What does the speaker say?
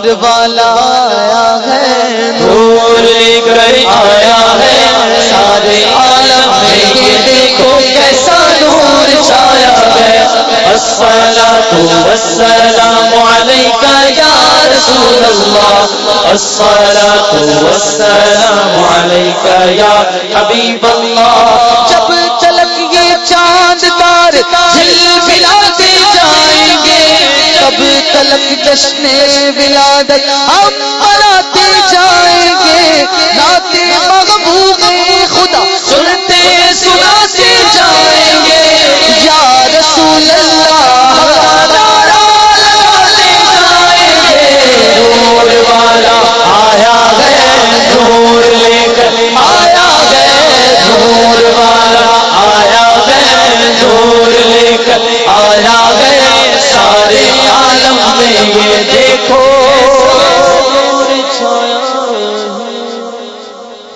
نور والا آیا ہے، نور لے کر آیا ہے۔ سارے عالم میں یہ دیکھو کیسا نور چھایا ہے۔ الصلاة والسلام عليك يا رسول الله الصلاة والسلام عليك يا حبيب الله جب تلک یہ چاند تار فلک جشن ولادت ہم